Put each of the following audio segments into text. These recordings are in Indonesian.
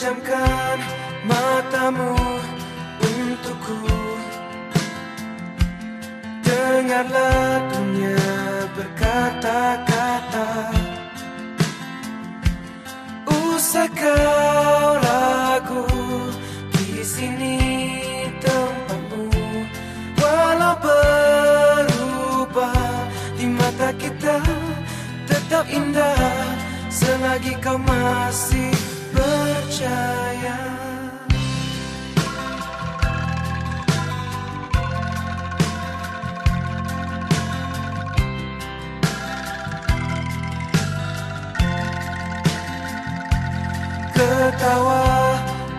Pejamkan matamu untukku. Dengarlah dunia berkata-kata. Usah kau ragu Di sini tempatmu. Walau berubah Di mata kita tetap indah. Selagi kau masih Ketawa,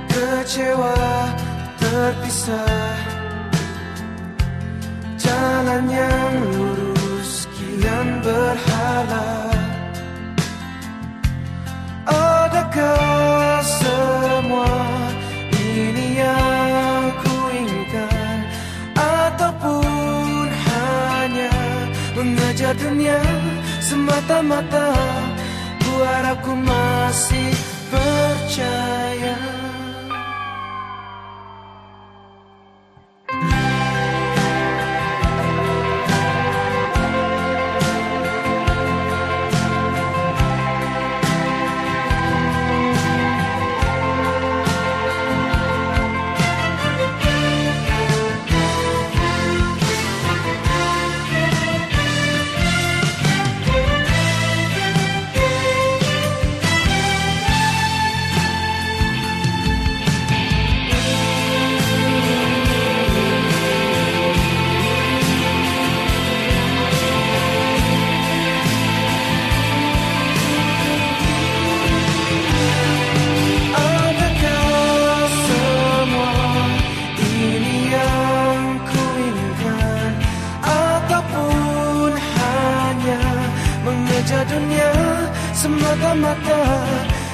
kecewa, terpisah. Jalan yang lurus semata-mata Ku harap ku masih percaya mengejar dunia semata-mata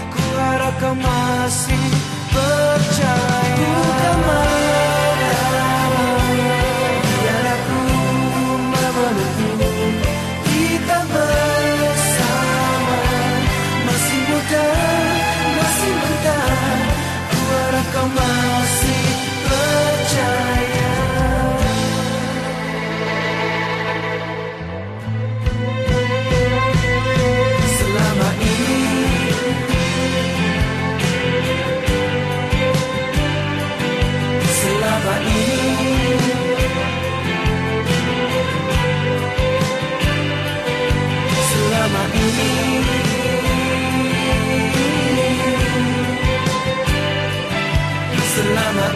Ku harap kau masih percaya Selama